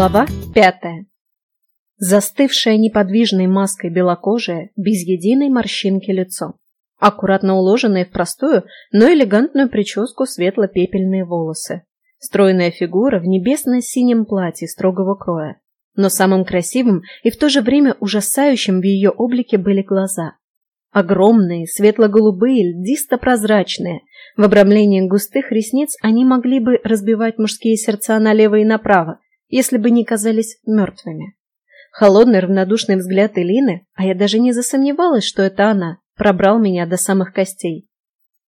Глава пятая. Застывшая неподвижной маской белокожая, без единой морщинки лицо. Аккуратно уложенные в простую, но элегантную прическу светло-пепельные волосы. Стройная фигура в небесно-синем платье строгого кроя. Но самым красивым и в то же время ужасающим в ее облике были глаза. Огромные, светло-голубые, льдисто-прозрачные. В обрамлении густых ресниц они могли бы разбивать мужские сердца налево и направо, если бы не казались мертвыми. Холодный равнодушный взгляд Элины, а я даже не засомневалась, что это она, пробрал меня до самых костей.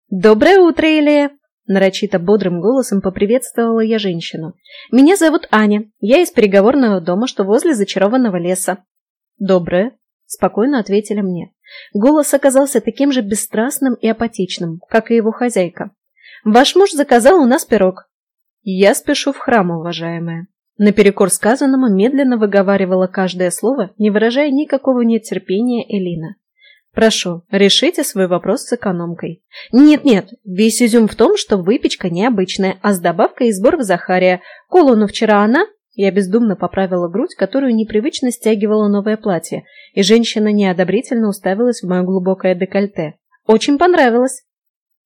«Доброе утро, Элия!» Нарочито бодрым голосом поприветствовала я женщину. «Меня зовут Аня. Я из переговорного дома, что возле зачарованного леса». «Доброе», — спокойно ответили мне. Голос оказался таким же бесстрастным и апатичным, как и его хозяйка. «Ваш муж заказал у нас пирог». «Я спешу в храм, уважаемая», Наперекор сказанному медленно выговаривала каждое слово, не выражая никакого нетерпения Элина. «Прошу, решите свой вопрос с экономкой». «Нет-нет, весь изюм в том, что выпечка необычная, а с добавкой из сборов Захария. Колону вчера она...» Я бездумно поправила грудь, которую непривычно стягивало новое платье, и женщина неодобрительно уставилась в мое глубокое декольте. «Очень понравилось».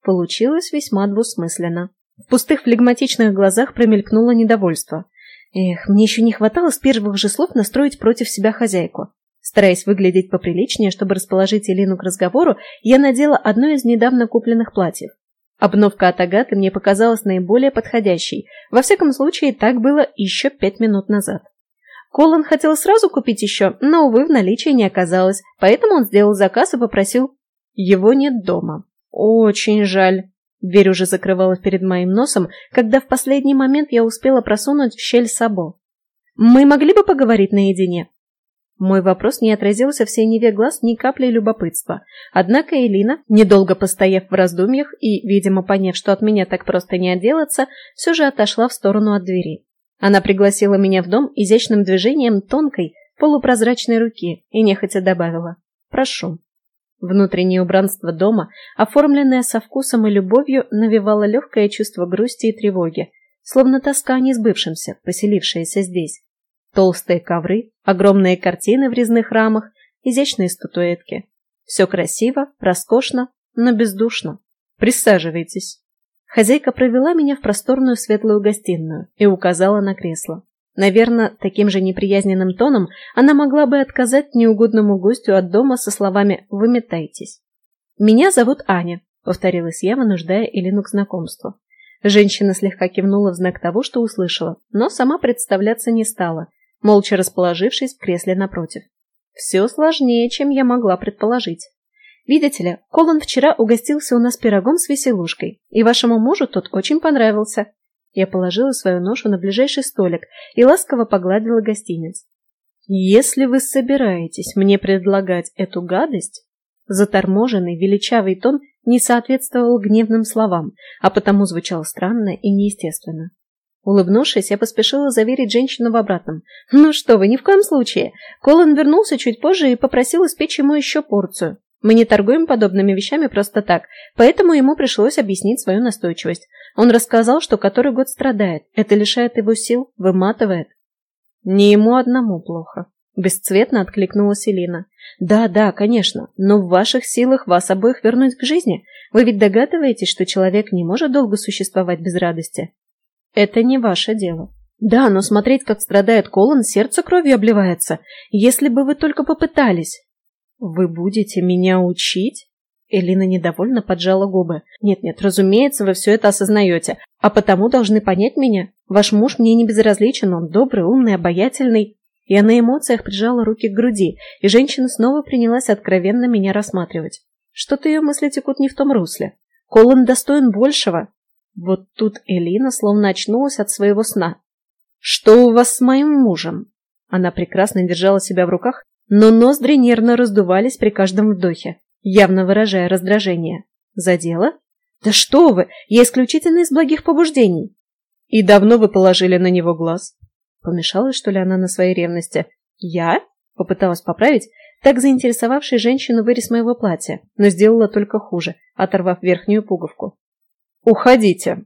Получилось весьма двусмысленно. В пустых флегматичных глазах промелькнуло недовольство. Эх, мне еще не хватало с первых же слов настроить против себя хозяйку. Стараясь выглядеть поприличнее, чтобы расположить Элину к разговору, я надела одно из недавно купленных платьев. Обновка от Агаты мне показалась наиболее подходящей. Во всяком случае, так было еще пять минут назад. Колин хотел сразу купить еще, но, увы, в наличии не оказалось, поэтому он сделал заказ и попросил «Его нет дома». Очень жаль. Дверь уже закрывалась перед моим носом, когда в последний момент я успела просунуть в щель сабо. «Мы могли бы поговорить наедине?» Мой вопрос не отразился в синеве глаз ни капли любопытства. Однако Элина, недолго постояв в раздумьях и, видимо, поняв, что от меня так просто не отделаться, все же отошла в сторону от двери. Она пригласила меня в дом изящным движением тонкой, полупрозрачной руки и нехотя добавила «Прошу». Внутреннее убранство дома, оформленное со вкусом и любовью, навевало легкое чувство грусти и тревоги, словно тоска о несбывшемся, поселившаяся здесь. Толстые ковры, огромные картины в резных рамах, изящные статуэтки. Все красиво, роскошно, но бездушно. Присаживайтесь. Хозяйка провела меня в просторную светлую гостиную и указала на кресло. Наверное, таким же неприязненным тоном она могла бы отказать неугодному гостю от дома со словами «выметайтесь». «Меня зовут Аня», — повторилась я, вынуждая Элину к знакомству. Женщина слегка кивнула в знак того, что услышала, но сама представляться не стала, молча расположившись в кресле напротив. Все сложнее, чем я могла предположить. Видите ли, Колон вчера угостился у нас пирогом с веселушкой, и вашему мужу тот очень понравился. Я положила свою ношу на ближайший столик и ласково погладила гостиниц. «Если вы собираетесь мне предлагать эту гадость...» Заторможенный, величавый тон не соответствовал гневным словам, а потому звучал странно и неестественно. Улыбнувшись, я поспешила заверить женщину в обратном. «Ну что вы, ни в коем случае!» Колин вернулся чуть позже и попросил испечь ему еще порцию. Мы не торгуем подобными вещами просто так, поэтому ему пришлось объяснить свою настойчивость. Он рассказал, что который год страдает. Это лишает его сил, выматывает. Не ему одному плохо. Бесцветно откликнулась Элина. Да, да, конечно, но в ваших силах вас обоих вернуть к жизни. Вы ведь догадываетесь, что человек не может долго существовать без радости. Это не ваше дело. Да, но смотреть, как страдает Колон, сердце кровью обливается. Если бы вы только попытались. «Вы будете меня учить?» Элина недовольно поджала губы. «Нет-нет, разумеется, вы все это осознаете, а потому должны понять меня. Ваш муж мне не безразличен, он добрый, умный, обаятельный». Я на эмоциях прижала руки к груди, и женщина снова принялась откровенно меня рассматривать. Что-то ее мысли текут не в том русле. Колон достоин большего. Вот тут Элина словно очнулась от своего сна. «Что у вас с моим мужем?» Она прекрасно держала себя в руках но ноздри нервно раздувались при каждом вдохе, явно выражая раздражение. «Задело? Да что вы! Я исключительно из благих побуждений!» «И давно вы положили на него глаз?» Помешалась, что ли, она на своей ревности? «Я?» — попыталась поправить, так заинтересовавший женщину вырез моего платья, но сделала только хуже, оторвав верхнюю пуговку. «Уходите!»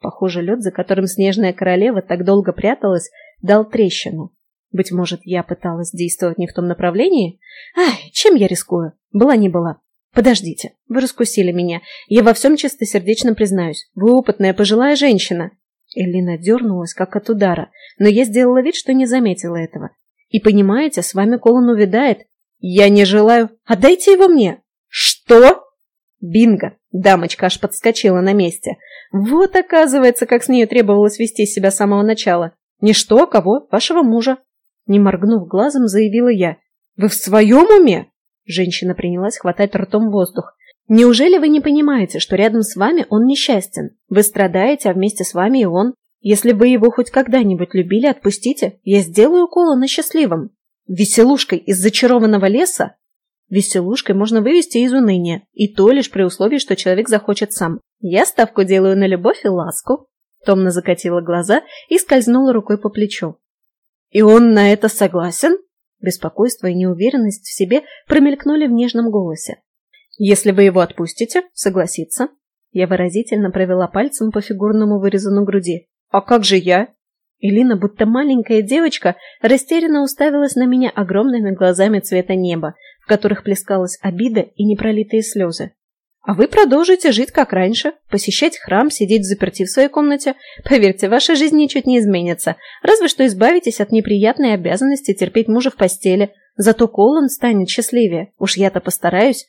Похоже, лед, за которым снежная королева так долго пряталась, дал трещину. Быть может, я пыталась действовать не в том направлении? Ай, чем я рискую? Была не была. Подождите, вы раскусили меня. Я во всем чистосердечно признаюсь. Вы опытная пожилая женщина. Элина дернулась, как от удара, но я сделала вид, что не заметила этого. И понимаете, с вами Колон увядает. Я не желаю... Отдайте его мне. Что? Бинго! Дамочка аж подскочила на месте. Вот, оказывается, как с ней требовалось вести себя с самого начала. Не что, кого? Вашего мужа. Не моргнув глазом, заявила я. Вы в своем уме? Женщина принялась хватать ртом воздух. Неужели вы не понимаете, что рядом с вами он несчастен? Вы страдаете, а вместе с вами и он. Если вы его хоть когда-нибудь любили, отпустите. Я сделаю Колона счастливым. Веселушкой из зачарованного леса? Веселушкой можно вывести из уныния, и то лишь при условии, что человек захочет сам. Я ставку делаю на любовь и ласку. Томно закатила глаза и скользнула рукой по плечу. И он на это согласен? Беспокойство и неуверенность в себе промелькнули в нежном голосе. Если вы его отпустите, согласится. Я выразительно провела пальцем по фигурному вырезу на груди. А как же я? Элина, будто маленькая девочка, растерянно уставилась на меня огромными глазами цвета неба, в которых плескалась обида и непролитые слезы. А вы продолжите жить как раньше, посещать храм, сидеть заперти в своей комнате. Поверьте, ваша жизнь ничуть не изменится, разве что избавитесь от неприятной обязанности терпеть мужа в постели. Зато Колон станет счастливее. Уж я-то постараюсь.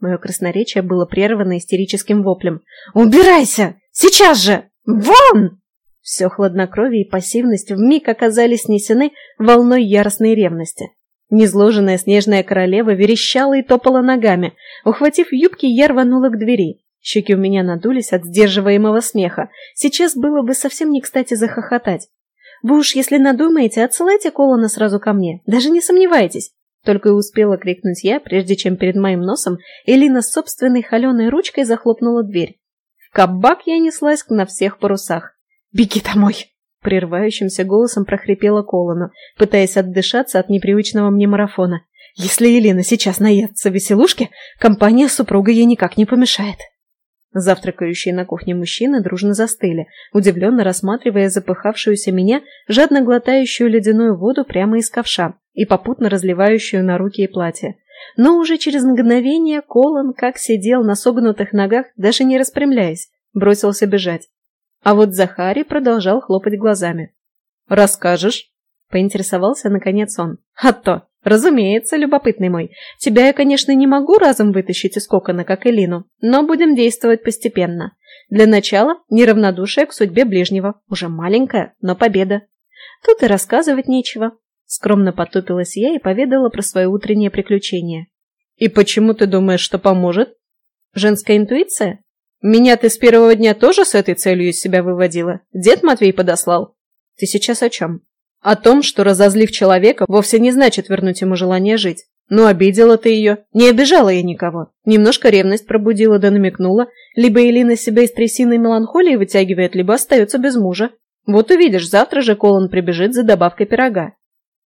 Мое красноречие было прервано истерическим воплем. «Убирайся! Сейчас же! Вон!» Все хладнокровие и пассивность вмиг оказались снесены волной яростной ревности. Незложенная снежная королева верещала и топала ногами. Ухватив юбки, я рванула к двери. Щеки у меня надулись от сдерживаемого смеха. Сейчас было бы совсем не кстати захохотать. Вы уж, если надумаете, отсылайте Колона сразу ко мне. Даже не сомневайтесь. Только и успела крикнуть я, прежде чем перед моим носом Элина с собственной холеной ручкой захлопнула дверь. В кабак я неслась на всех парусах. «Беги домой!» Прерывающимся голосом прохрипела Колону, пытаясь отдышаться от непривычного мне марафона. «Если Елена сейчас наедется веселушки, компания супруга ей никак не помешает». Завтракающие на кухне мужчины дружно застыли, удивленно рассматривая запыхавшуюся меня, жадно глотающую ледяную воду прямо из ковша и попутно разливающую на руки и платье. Но уже через мгновение Колон, как сидел на согнутых ногах, даже не распрямляясь, бросился бежать. А вот Захарий продолжал хлопать глазами. «Расскажешь?» – поинтересовался наконец он. «А то! Разумеется, любопытный мой. Тебя я, конечно, не могу разом вытащить из кокона, как Элину, но будем действовать постепенно. Для начала неравнодушие к судьбе ближнего. Уже маленькая, но победа. Тут и рассказывать нечего». Скромно потупилась я и поведала про свое утреннее приключение. «И почему ты думаешь, что поможет?» «Женская интуиция?» Меня ты с первого дня тоже с этой целью из себя выводила? Дед Матвей подослал? Ты сейчас о чем? О том, что разозлив человека, вовсе не значит вернуть ему желание жить. Ну, обидела ты ее. Не обижала я никого. Немножко ревность пробудила да намекнула. Либо Элина себя из трясины меланхолии вытягивает, либо остается без мужа. Вот увидишь, завтра же Колон прибежит за добавкой пирога.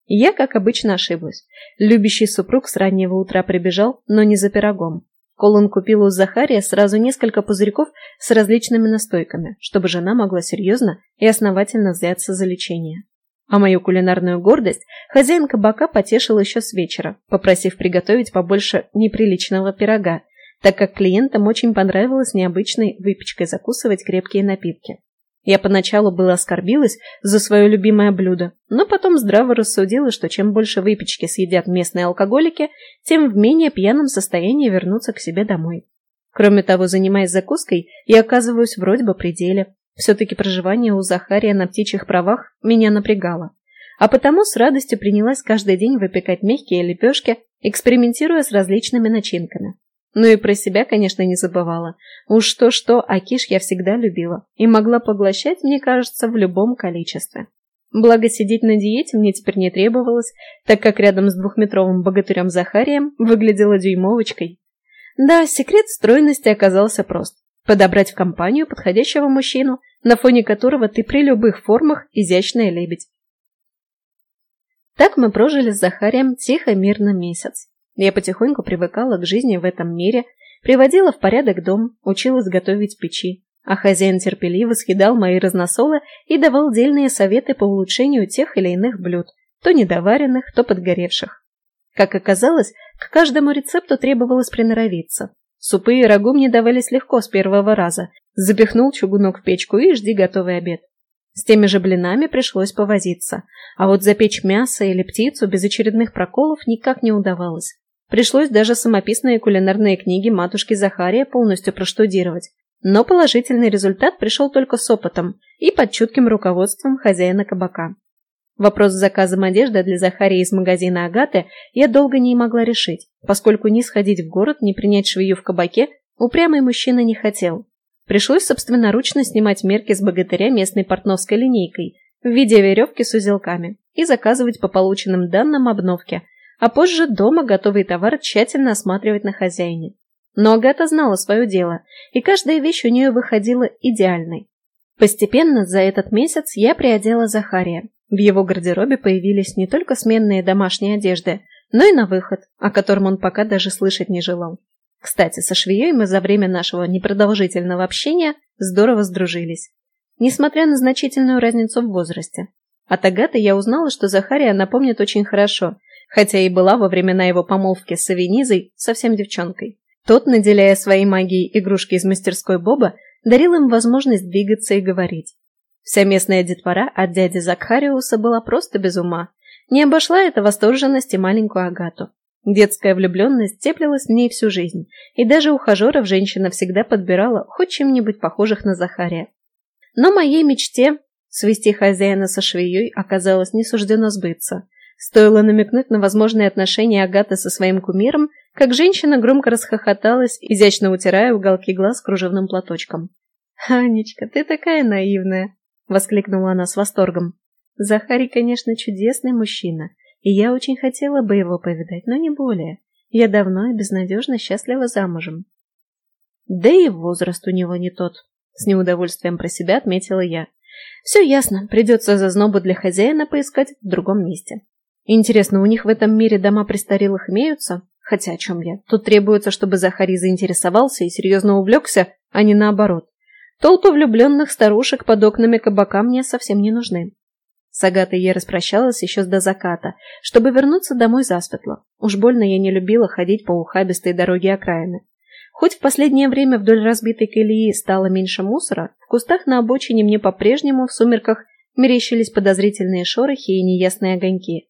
Я, как обычно, ошиблась. Любящий супруг с раннего утра прибежал, но не за пирогом. Колон купил у Захария сразу несколько пузырьков с различными настойками, чтобы жена могла серьезно и основательно взяться за лечение. А мою кулинарную гордость хозяин кабака потешил еще с вечера, попросив приготовить побольше неприличного пирога, так как клиентам очень понравилось необычной выпечкой закусывать крепкие напитки. Я поначалу было оскорбилась за свое любимое блюдо, но потом здраво рассудила, что чем больше выпечки съедят местные алкоголики, тем в менее пьяном состоянии вернуться к себе домой. Кроме того, занимаясь закуской, я оказываюсь вроде бы при деле. Все-таки проживание у Захария на птичьих правах меня напрягало. А потому с радостью принялась каждый день выпекать мягкие лепешки, экспериментируя с различными начинками. Ну и про себя, конечно, не забывала. Уж то-что, а киш я всегда любила и могла поглощать, мне кажется, в любом количестве. Благо, сидеть на диете мне теперь не требовалось, так как рядом с двухметровым богатырем Захарием выглядела дюймовочкой. Да, секрет стройности оказался прост. Подобрать в компанию подходящего мужчину, на фоне которого ты при любых формах изящная лебедь. Так мы прожили с Захарием тихо-мирно месяц. Я потихоньку привыкала к жизни в этом мире, приводила в порядок дом, училась готовить печи. а хозяин терпеливо съедал мои разносолы и давал дельные советы по улучшению тех или иных блюд, то недоваренных, то подгоревших. Как оказалось, к каждому рецепту требовалось приноровиться. Супы и рагу мне давались легко с первого раза. Запихнул чугунок в печку и жди готовый обед. С теми же блинами пришлось повозиться, а вот запечь мясо или птицу без очередных проколов никак не удавалось. Пришлось даже самописные кулинарные книги матушки Захария полностью проштудировать. Но положительный результат пришел только с опытом и под чутким руководством хозяина кабака. Вопрос с заказом одежды для Захарии из магазина Агаты я долго не могла решить, поскольку ни сходить в город, ни принять швею в кабаке упрямый мужчина не хотел. Пришлось собственноручно снимать мерки с богатыря местной портновской линейкой в виде веревки с узелками и заказывать по полученным данным обновки, а позже дома готовый товар тщательно осматривать на хозяине. Но Агата знала свое дело, и каждая вещь у нее выходила идеальной. Постепенно за этот месяц я приодела Захария. В его гардеробе появились не только сменные домашние одежды, но и на выход, о котором он пока даже слышать не желал. Кстати, со швеей мы за время нашего непродолжительного общения здорово сдружились. Несмотря на значительную разницу в возрасте. От Агаты я узнала, что Захария она помнит очень хорошо, хотя и была во времена его помолвки с Авенизой совсем девчонкой. Тот, наделяя своей магией игрушки из мастерской Боба, дарил им возможность двигаться и говорить. Вся местная детвора от дяди Закхариуса была просто без ума. Не обошла эта восторженность и маленькую Агату. Детская влюбленность теплилась в ней всю жизнь, и даже ухажеров женщина всегда подбирала хоть чем-нибудь похожих на Захария. Но моей мечте свести хозяина со швеей оказалось не суждено сбыться. Стоило намекнуть на возможные отношения Агаты со своим кумиром, как женщина громко расхохоталась, изящно утирая уголки глаз кружевным платочком. «Анечка, ты такая наивная!» — воскликнула она с восторгом. «Захарий, конечно, чудесный мужчина, и я очень хотела бы его повидать, но не более. Я давно и безнадежно счастлива замужем». «Да и возраст у него не тот», — с неудовольствием про себя отметила я. «Все ясно, придется зазнобу для хозяина поискать в другом месте». Интересно, у них в этом мире дома престарелых имеются? Хотя о чем я? Тут требуется, чтобы Захарий заинтересовался и серьезно увлекся, а не наоборот. Толпы влюбленных старушек под окнами кабака мне совсем не нужны. С Агатой я распрощалась еще до заката, чтобы вернуться домой засветло. Уж больно я не любила ходить по ухабистой дороге окраины. Хоть в последнее время вдоль разбитой колеи стало меньше мусора, в кустах на обочине мне по-прежнему в сумерках мерещились подозрительные шорохи и неясные огоньки.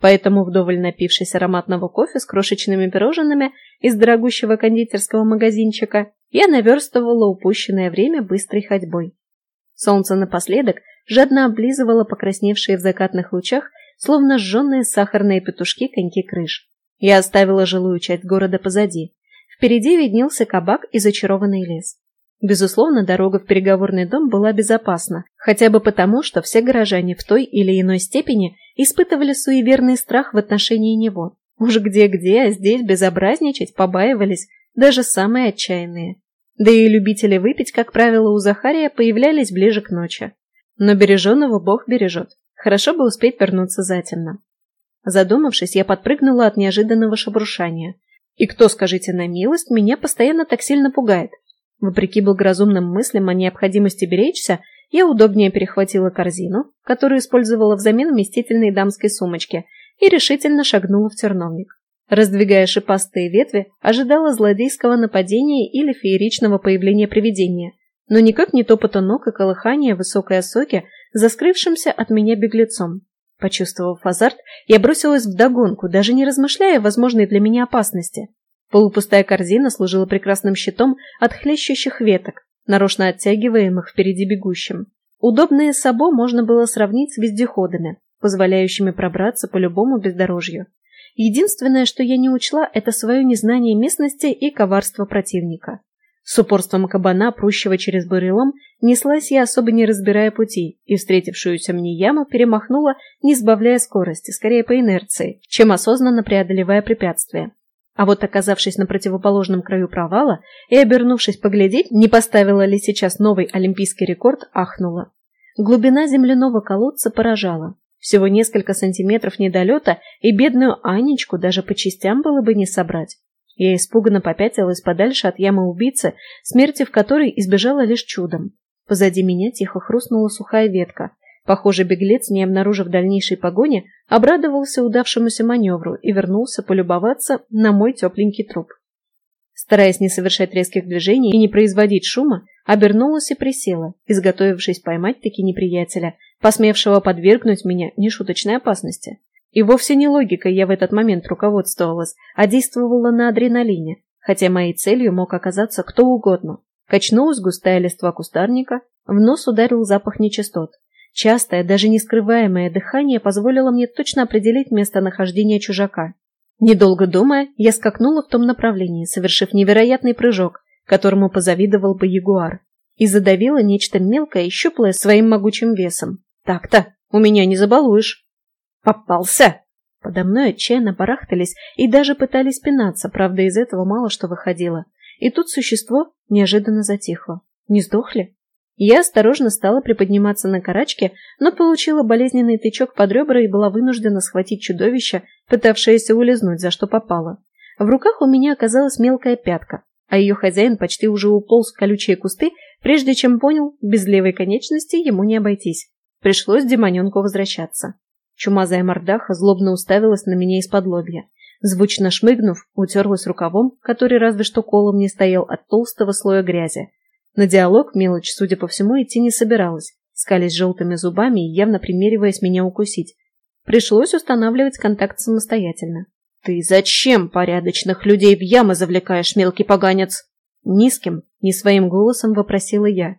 Поэтому, вдоволь напившись ароматного кофе с крошечными пирожными из дорогущего кондитерского магазинчика, я наверстывала упущенное время быстрой ходьбой. Солнце напоследок жадно облизывало покрасневшие в закатных лучах, словно сжженные сахарные петушки коньки крыш. Я оставила жилую часть города позади. Впереди виднелся кабак и зачарованный лес. Безусловно, дорога в переговорный дом была безопасна, хотя бы потому, что все горожане в той или иной степени испытывали суеверный страх в отношении него. Уж где-где, а здесь безобразничать побаивались даже самые отчаянные. Да и любители выпить, как правило, у Захария появлялись ближе к ночи. Но береженного Бог бережет. Хорошо бы успеть вернуться затемно. Задумавшись, я подпрыгнула от неожиданного шебрушания. И кто, скажите на милость, меня постоянно так сильно пугает? Вопреки благоразумным мыслям о необходимости беречься, я удобнее перехватила корзину, которую использовала взамен вместительной дамской сумочки, и решительно шагнула в терновник. Раздвигая шипастые ветви, ожидала злодейского нападения или фееричного появления привидения, но никак не топота ног и колыхания высокой осоки за скрывшимся от меня беглецом. Почувствовав азарт, я бросилась вдогонку, даже не размышляя о возможной для меня опасности. Полупустая корзина служила прекрасным щитом от хлещущих веток, нарочно оттягиваемых впереди бегущим. Удобные сабо можно было сравнить с вездеходами, позволяющими пробраться по любому бездорожью. Единственное, что я не учла, это свое незнание местности и коварство противника. С упорством кабана, прущего через бурелом, неслась я, особо не разбирая пути, и встретившуюся мне яму перемахнула, не сбавляя скорости, скорее по инерции, чем осознанно преодолевая препятствия. А вот оказавшись на противоположном краю провала и обернувшись поглядеть, не поставила ли сейчас новый олимпийский рекорд, ахнула. Глубина земляного колодца поражала. Всего несколько сантиметров недолета, и бедную Анечку даже по частям было бы не собрать. Я испуганно попятилась подальше от ямы убийцы, смерти в которой избежала лишь чудом. Позади меня тихо хрустнула сухая ветка. Похоже, беглец, не обнаружив дальнейшей погони, обрадовался удавшемуся маневру и вернулся полюбоваться на мой тепленький труп. Стараясь не совершать резких движений и не производить шума, обернулась и присела, изготовившись поймать таки неприятеля, посмевшего подвергнуть меня нешуточной опасности. И вовсе не логикой я в этот момент руководствовалась, а действовала на адреналине, хотя моей целью мог оказаться кто угодно. Качнулась густая листва кустарника, в нос ударил запах нечистот. Частое, даже не скрываемое дыхание позволило мне точно определить местонахождение чужака. Недолго думая, я скакнула в том направлении, совершив невероятный прыжок, которому позавидовал бы ягуар, и задавила нечто мелкое и щуплое своим могучим весом. Так-то, у меня не забалуешь. Попался! Подо мной отчаянно барахтались и даже пытались пинаться, правда, из этого мало что выходило. И тут существо неожиданно затихло. Не сдохли? Я осторожно стала приподниматься на карачке, но получила болезненный тычок под ребра и была вынуждена схватить чудовище, пытавшееся улизнуть, за что попало. В руках у меня оказалась мелкая пятка, а ее хозяин почти уже уполз в колючие кусты, прежде чем понял, без левой конечности ему не обойтись. Пришлось демоненку возвращаться. Чумазая мордаха злобно уставилась на меня из-под лобья. Звучно шмыгнув, утерлась рукавом, который разве что колом не стоял от толстого слоя грязи, на диалог мелочь, судя по всему, идти не собиралась, скались желтыми зубами и явно примериваясь меня укусить. Пришлось устанавливать контакт самостоятельно. «Ты зачем порядочных людей в ямы завлекаешь, мелкий поганец?» Низким, не своим голосом вопросила я.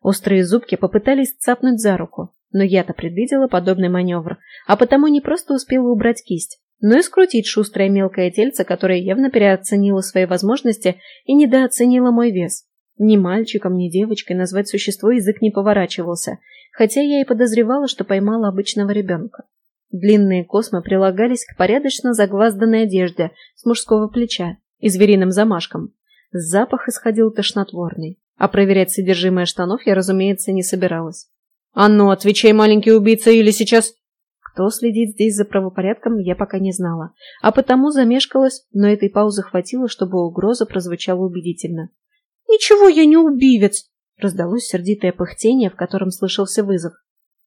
Острые зубки попытались цапнуть за руку, но я-то предвидела подобный маневр, а потому не просто успела убрать кисть, но и скрутить шустрое мелкое тельце, которое явно переоценило свои возможности и недооценило мой вес. Ни мальчиком, ни девочкой назвать существо язык не поворачивался, хотя я и подозревала, что поймала обычного ребенка. Длинные космы прилагались к порядочно загвазданной одежде с мужского плеча и звериным замашком. Запах исходил тошнотворный, а проверять содержимое штанов я, разумеется, не собиралась. «А ну, отвечай, маленький убийца, или сейчас...» Кто следит здесь за правопорядком, я пока не знала, а потому замешкалась, но этой паузы хватило, чтобы угроза прозвучала убедительно. «Ничего, я не убивец!» — раздалось сердитое пыхтение, в котором слышался вызов.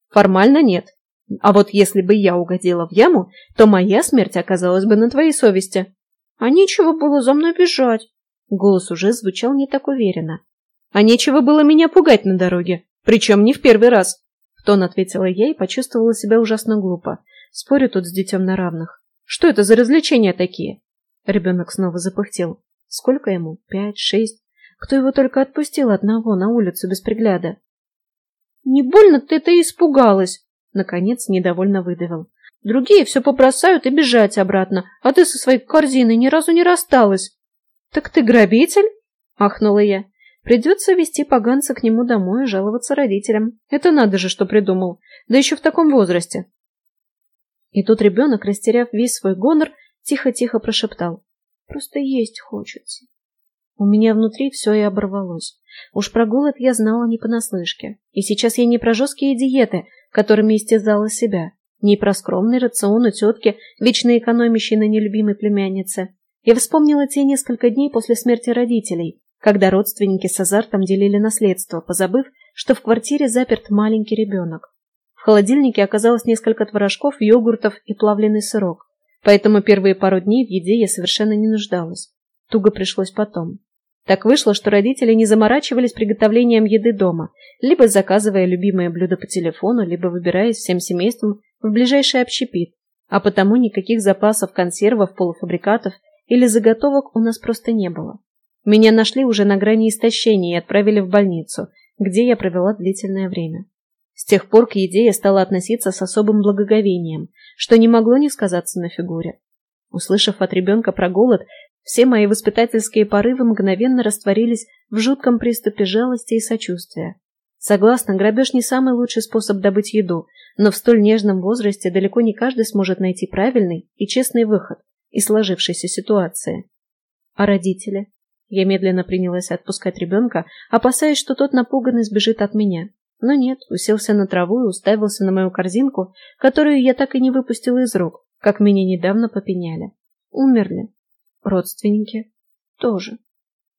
«Формально нет. А вот если бы я угодила в яму, то моя смерть оказалась бы на твоей совести». «А нечего было за мной бежать!» Голос уже звучал не так уверенно. «А нечего было меня пугать на дороге, причем не в первый раз!» Тон ответила я и почувствовала себя ужасно глупо. Спорю тут с детем на равных. «Что это за развлечения такие?» Ребенок снова запыхтел. «Сколько ему? Пять? Шесть?» Кто его только отпустил одного на улицу без пригляда? «Не больно ты-то испугалась!» Наконец недовольно выдавил. «Другие все побросают и бежать обратно, а ты со своей корзиной ни разу не рассталась!» «Так ты грабитель?» — ахнула я. «Придется вести поганца к нему домой и жаловаться родителям. Это надо же, что придумал. Да еще в таком возрасте!» И тут ребенок, растеряв весь свой гонор, тихо-тихо прошептал. «Просто есть хочется». У меня внутри все и оборвалось. Уж про голод я знала не понаслышке. И сейчас я не про жесткие диеты, которыми истязала себя, не про скромный рацион у тетки, вечно экономящей на нелюбимой племяннице. Я вспомнила те несколько дней после смерти родителей, когда родственники с азартом делили наследство, позабыв, что в квартире заперт маленький ребенок. В холодильнике оказалось несколько творожков, йогуртов и плавленый сырок, поэтому первые пару дней в еде я совершенно не нуждалась. Туго пришлось потом. Так вышло, что родители не заморачивались приготовлением еды дома, либо заказывая любимое блюдо по телефону, либо выбираясь всем семейством в ближайший общепит, а потому никаких запасов консервов, полуфабрикатов или заготовок у нас просто не было. Меня нашли уже на грани истощения и отправили в больницу, где я провела длительное время. С тех пор к еде я стала относиться с особым благоговением, что не могло не сказаться на фигуре. Услышав от ребенка про голод, все мои воспитательские порывы мгновенно растворились в жутком приступе жалости и сочувствия. Согласна, грабеж не самый лучший способ добыть еду, но в столь нежном возрасте далеко не каждый сможет найти правильный и честный выход из сложившейся ситуации. А родители? Я медленно принялась отпускать ребенка, опасаясь, что тот напуганный сбежит от меня. Но нет, уселся на траву и уставился на мою корзинку, которую я так и не выпустила из рук, как меня недавно попеняли. Умерли. Родственники? тоже.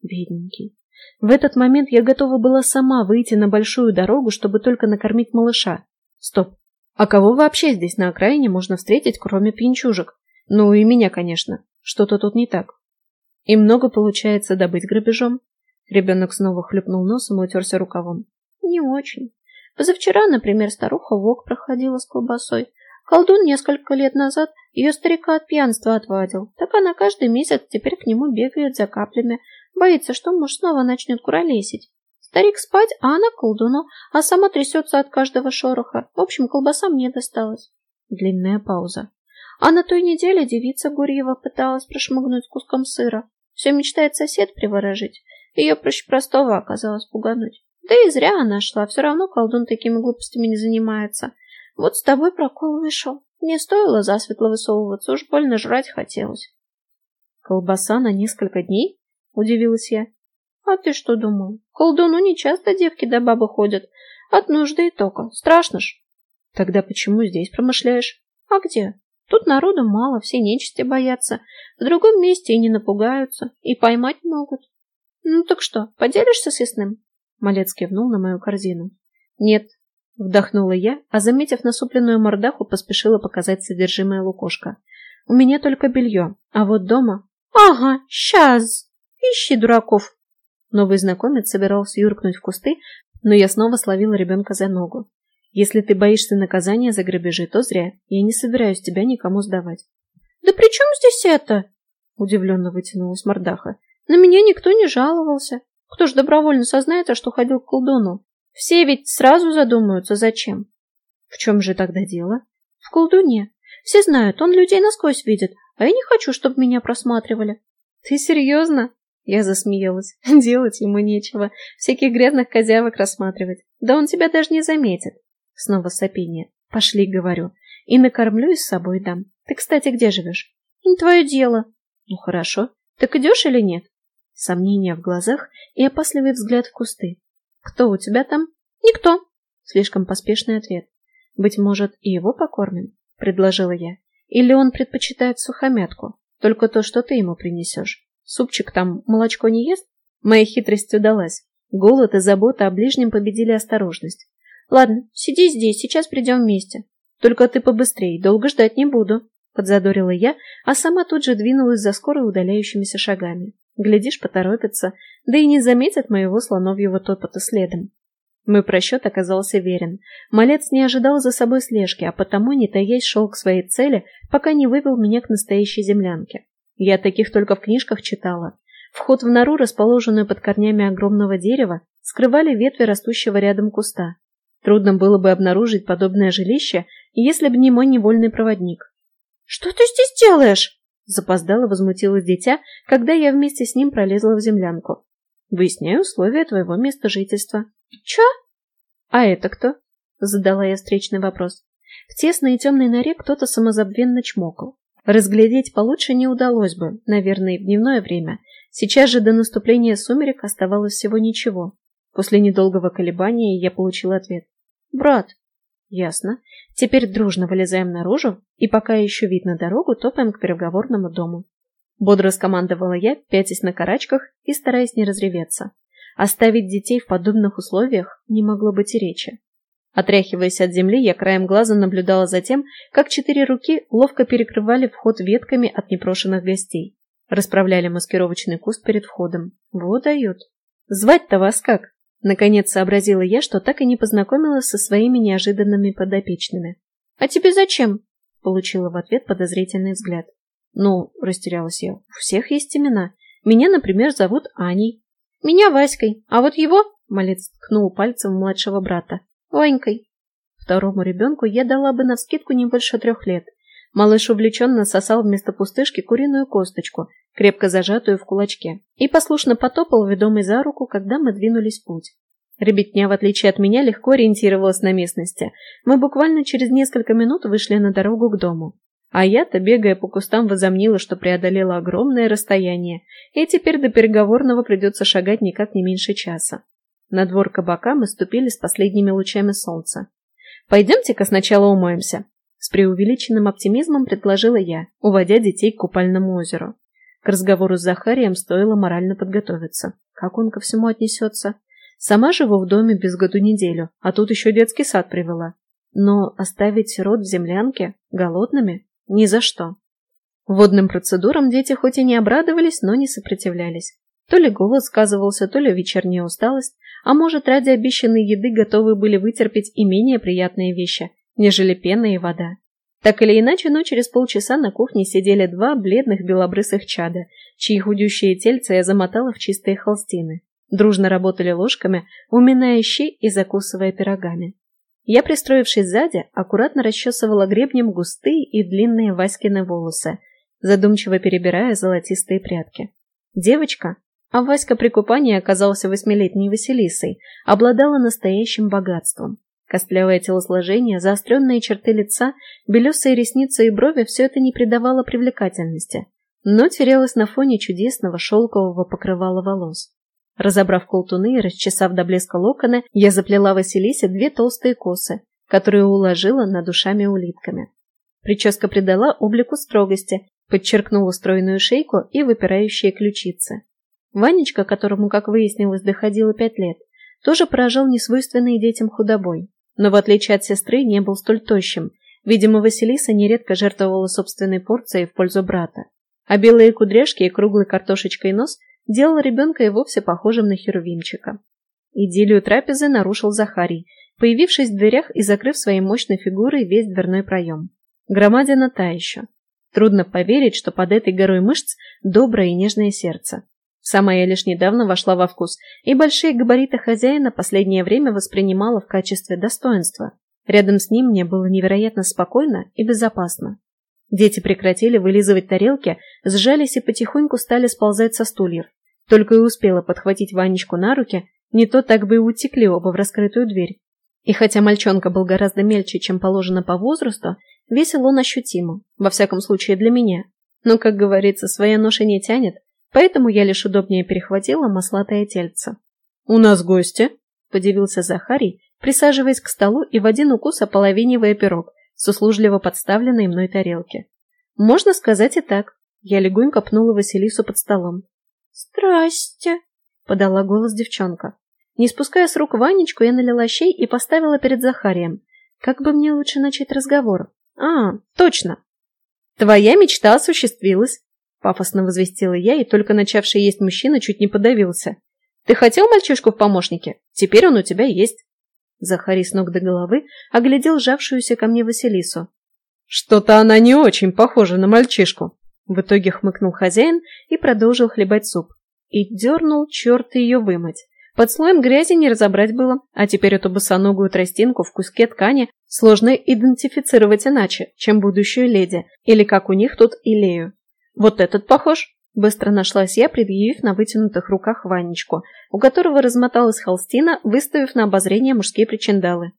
Бедненький. В этот момент я готова была сама выйти на большую дорогу, чтобы только накормить малыша. Стоп. А кого вообще здесь на окраине можно встретить, кроме пьянчужек? Ну и меня, конечно. Что-то тут не так. И много получается добыть грабежом? Ребенок снова хлюпнул носом и утерся рукавом. Не очень. Позавчера, например, старуха Вок проходила с колбасой. Колдун несколько лет назад ее старика от пьянства отвадил. Так она каждый месяц теперь к нему бегает за каплями. Боится, что муж снова начнет куролесить. Старик спать, а она колдуну, а сама трясется от каждого шороха. В общем, колбаса мне досталась. Длинная пауза. А на той неделе девица Гурьева пыталась прошмыгнуть куском сыра. Все мечтает сосед приворожить. Ее проще простого оказалось пугануть. Да и зря она шла, все равно колдун такими глупостями не занимается. Вот с тобой прокол вышел. Не стоило засветло высовываться, уж больно жрать хотелось. Колбаса на несколько дней? Удивилась я. А ты что думал? Колдуну не часто девки до бабы ходят. От нужды и тока. Страшно ж. Тогда почему здесь промышляешь? А где? Тут народу мало, все нечисти боятся. В другом месте и не напугаются, и поймать могут. Ну так что, поделишься с ясным? Малец кивнул на мою корзину. Нет, вдохнула я, а заметив насупленную мордаху, поспешила показать содержимое лукошка. У меня только белье, а вот дома... Ага, сейчас! Ищи дураков! Новый знакомец собирался юркнуть в кусты, но я снова словила ребенка за ногу. Если ты боишься наказания за грабежи, то зря. Я не собираюсь тебя никому сдавать. Да при чем здесь это? Удивленно вытянулась мордаха. На меня никто не жаловался. Кто ж добровольно сознается, что ходил к колдуну? Все ведь сразу задумаются, зачем. В чем же тогда дело? В колдуне. Все знают, он людей насквозь видит, а я не хочу, чтобы меня просматривали. Ты серьезно? Я засмеялась. Делать ему нечего. Всяких грязных козявок рассматривать. Да он тебя даже не заметит. Снова сопение. Пошли, говорю. И накормлю и с собой дам. Ты, кстати, где живешь? Не твое дело. Ну, хорошо. Так идешь или нет? Сомнения в глазах и опасливый взгляд в кусты. Кто у тебя там? Никто. Слишком поспешный ответ. Быть может, и его покормим? Предложила я. Или он предпочитает сухомятку? Только то, что ты ему принесешь. Супчик там молочко не ест? Моя хитрость удалась. Голод и забота о ближнем победили осторожность. Ладно, сиди здесь, сейчас придем вместе. Только ты побыстрей, долго ждать не буду, подзадорила я, а сама тут же двинулась за скоро удаляющимися шагами. Глядишь, поторопится, да и не заметят моего слоновьего топота следом. Мой просчет оказался верен. Малец не ожидал за собой слежки, а потому, не таясь, шел к своей цели, пока не вывел меня к настоящей землянке. Я таких только в книжках читала. Вход в нору, расположенную под корнями огромного дерева, скрывали ветви растущего рядом куста. Трудно было бы обнаружить подобное жилище, если бы не мой невольный проводник. «Что ты здесь делаешь?» Запоздало возмутилось дитя, когда я вместе с ним пролезла в землянку. «Выясняю условия твоего места жительства». «Чё?» «А это кто?» Задала я встречный вопрос. В тесной и темной норе кто-то самозабвенно чмокал. Разглядеть получше не удалось бы, наверное, в дневное время. Сейчас же до наступления сумерек оставалось всего ничего. После недолгого колебания я получил ответ. «Брат». «Ясно. Теперь дружно вылезаем наружу, и пока еще вид на дорогу, топаем к переговорному дому». Бодро скомандовала я, пятясь на карачках и стараясь не разреветься. Оставить детей в подобных условиях не могло быть и речи. Отряхиваясь от земли, я краем глаза наблюдала за тем, как четыре руки ловко перекрывали вход ветками от непрошенных гостей. Расправляли маскировочный куст перед входом. Вот дают. Звать-то вас как? Наконец сообразила я, что так и не познакомилась со своими неожиданными подопечными. «А тебе зачем?» Получила в ответ подозрительный взгляд. «Ну, растерялась я, у всех есть имена. Меня, например, зовут Аней». «Меня Васькой, а вот его...» Малец ткнул пальцем младшего брата. Ванькой. Второму ребенку я дала бы навскидку не больше трех лет. Малыш увлеченно сосал вместо пустышки куриную косточку, крепко зажатую в кулачке, и послушно потопал, ведомый за руку, когда мы двинулись в путь. Ребятня, в отличие от меня, легко ориентировалась на местности. Мы буквально через несколько минут вышли на дорогу к дому. А я-то, бегая по кустам, возомнила, что преодолела огромное расстояние, и теперь до переговорного придется шагать никак не меньше часа. На двор кабака мы ступили с последними лучами солнца. «Пойдемте-ка сначала умоемся», — с преувеличенным оптимизмом предложила я, уводя детей к купальному озеру. К разговору с Захарием стоило морально подготовиться. Как он ко всему отнесется? Сама живу в доме без году неделю, а тут еще детский сад привела. Но оставить сирот в землянке голодными? Ни за что. Водным процедурам дети хоть и не обрадовались, но не сопротивлялись. То ли голод сказывался, то ли вечерняя усталость, а может, ради обещанной еды готовы были вытерпеть и менее приятные вещи, нежели пена и вода. Так или иначе, но через полчаса на кухне сидели два бледных белобрысых чада, чьи худющие тельца я замотала в чистые холстины. Дружно работали ложками, уминая щи и закусывая пирогами. Я, пристроившись сзади, аккуратно расчесывала гребнем густые и длинные Васькины волосы, задумчиво перебирая золотистые прядки. Девочка, а Васька при купании оказался восьмилетней Василисой, обладала настоящим богатством. Костлявое телосложение, заостренные черты лица, белесые ресницы и брови – все это не придавало привлекательности, но терялось на фоне чудесного шелкового покрывала волос. Разобрав колтуны и расчесав до блеска локоны, я заплела Василисе две толстые косы, которые уложила над душами улитками. Прическа придала облику строгости, подчеркнула стройную шейку и выпирающие ключицы. Ванечка, которому, как выяснилось, доходило пять лет, тоже поражал несвойственной детям худобой но в отличие от сестры не был столь тощим. Видимо, Василиса нередко жертвовала собственной порцией в пользу брата. А белые кудряшки и круглый картошечкой нос делал ребенка и вовсе похожим на херувимчика. Идиллию трапезы нарушил Захарий, появившись в дверях и закрыв своей мощной фигурой весь дверной проем. Громадина та еще. Трудно поверить, что под этой горой мышц доброе и нежное сердце. Сама я лишь недавно вошла во вкус, и большие габариты хозяина последнее время воспринимала в качестве достоинства. Рядом с ним мне было невероятно спокойно и безопасно. Дети прекратили вылизывать тарелки, сжались и потихоньку стали сползать со стульев. Только и успела подхватить Ванечку на руки, не то так бы и утекли оба в раскрытую дверь. И хотя мальчонка был гораздо мельче, чем положено по возрасту, весил он ощутимо, во всяком случае для меня. Но, как говорится, своя ноша не тянет, поэтому я лишь удобнее перехватила маслатое тельце. «У нас гости», – подивился Захарий, присаживаясь к столу и в один укус ополовинивая пирог с услужливо подставленной мной тарелки. «Можно сказать и так». Я легонько пнула Василису под столом. «Здрасте», – подала голос девчонка. Не спуская с рук Ванечку, я налила щей и поставила перед Захарием. Как бы мне лучше начать разговор? А, точно. Твоя мечта осуществилась. Пафосно возвестила я, и только начавший есть мужчина чуть не подавился. «Ты хотел мальчишку в помощнике? Теперь он у тебя есть». Захарий с ног до головы оглядел сжавшуюся ко мне Василису. «Что-то она не очень похожа на мальчишку», — в итоге хмыкнул хозяин и продолжил хлебать суп. И дернул черт ее вымыть. Под слоем грязи не разобрать было, а теперь эту босоногую тростинку в куске ткани сложно идентифицировать иначе, чем будущую леди, или как у них тут Илею. «Вот этот похож?» Быстро нашлась я, предъявив на вытянутых руках Ванечку, у которого размоталась холстина, выставив на обозрение мужские причиндалы.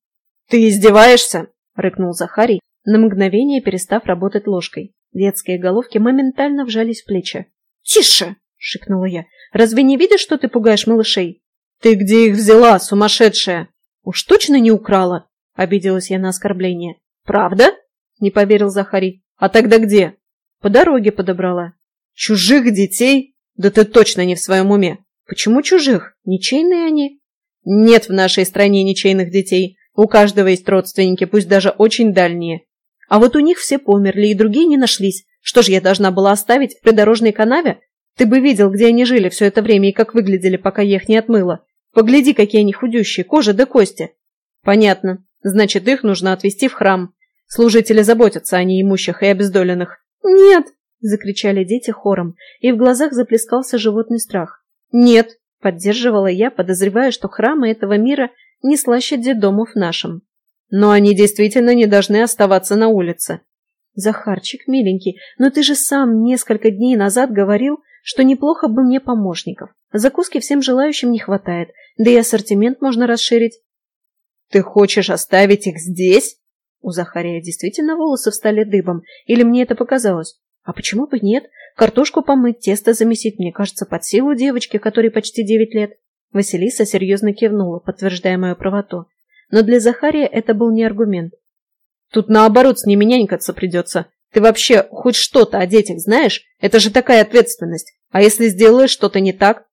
«Ты издеваешься?» – рыкнул Захарий, на мгновение перестав работать ложкой. Детские головки моментально вжались в плечи. «Тише!» – шикнула я. «Разве не видишь, что ты пугаешь малышей?» «Ты где их взяла, сумасшедшая?» «Уж точно не украла!» – обиделась я на оскорбление. «Правда?» – не поверил Захарий. «А тогда где?» По дороге подобрала. Чужих детей? Да ты точно не в своем уме. Почему чужих? Ничейные они? Нет в нашей стране ничейных детей. У каждого есть родственники, пусть даже очень дальние. А вот у них все померли, и другие не нашлись. Что ж я должна была оставить в придорожной канаве? Ты бы видел, где они жили все это время и как выглядели, пока я их не отмыла. Погляди, какие они худющие, кожа да кости. Понятно. Значит, их нужно отвезти в храм. Служители заботятся о неимущих и обездоленных. «Нет!» – закричали дети хором, и в глазах заплескался животный страх. «Нет!» – поддерживала я, подозревая, что храмы этого мира не слаще детдомов нашим. «Но они действительно не должны оставаться на улице». «Захарчик, миленький, но ты же сам несколько дней назад говорил, что неплохо бы мне помощников. Закуски всем желающим не хватает, да и ассортимент можно расширить». «Ты хочешь оставить их здесь?» У Захария действительно волосы встали дыбом, или мне это показалось? А почему бы нет? Картошку помыть, тесто замесить, мне кажется, под силу девочки, которой почти девять лет. Василиса серьезно кивнула, подтверждая мою правоту. Но для Захария это был не аргумент. Тут наоборот с ними нянькаться придется. Ты вообще хоть что-то о детях знаешь? Это же такая ответственность. А если сделаешь что-то не так?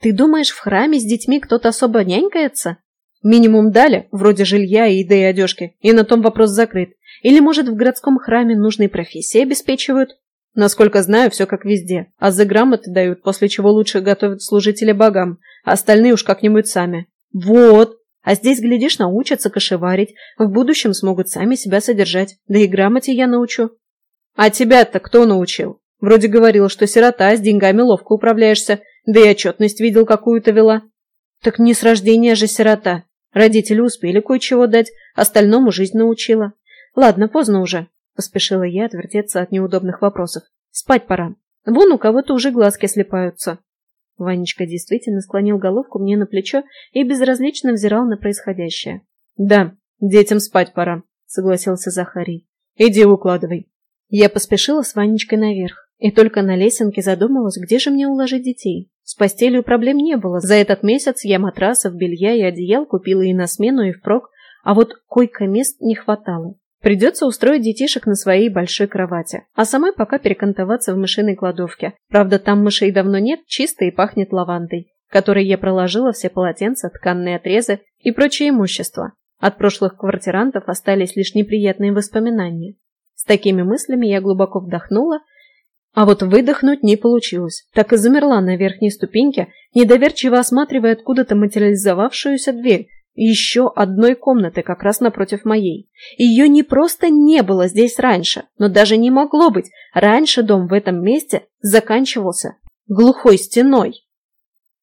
Ты думаешь, в храме с детьми кто-то особо нянькается? Минимум дали, вроде жилья, еды и одежки, и на том вопрос закрыт. Или, может, в городском храме нужные профессии обеспечивают? Насколько знаю, все как везде. А за грамоты дают, после чего лучше готовят служителя богам, а остальные уж как-нибудь сами. Вот! А здесь, глядишь, научатся кошеварить, в будущем смогут сами себя содержать. Да и грамоте я научу. А тебя-то кто научил? Вроде говорил, что сирота, с деньгами ловко управляешься, да и отчетность видел какую-то вела. Так не с рождения же сирота. Родители успели кое-чего дать, остальному жизнь научила. Ладно, поздно уже. Поспешила я отвертеться от неудобных вопросов. Спать пора. Вон у кого-то уже глазки слепаются. Ванечка действительно склонил головку мне на плечо и безразлично взирал на происходящее. «Да, детям спать пора», — согласился Захарий. «Иди укладывай». Я поспешила с Ванечкой наверх, и только на лесенке задумалась, где же мне уложить детей. С постелью проблем не было. За этот месяц я матрасов, белья и одеял купила и на смену, и впрок, а вот койко-мест не хватало. Придется устроить детишек на своей большой кровати, а самой пока перекантоваться в мышиной кладовке. Правда, там мышей давно нет, чисто и пахнет лавандой, которой я проложила все полотенца, тканные отрезы и прочее имущество. От прошлых квартирантов остались лишь неприятные воспоминания. С такими мыслями я глубоко вдохнула а вот выдохнуть не получилось. Так и замерла на верхней ступеньке, недоверчиво осматривая откуда-то материализовавшуюся дверь еще одной комнаты как раз напротив моей. Ее не просто не было здесь раньше, но даже не могло быть. Раньше дом в этом месте заканчивался глухой стеной.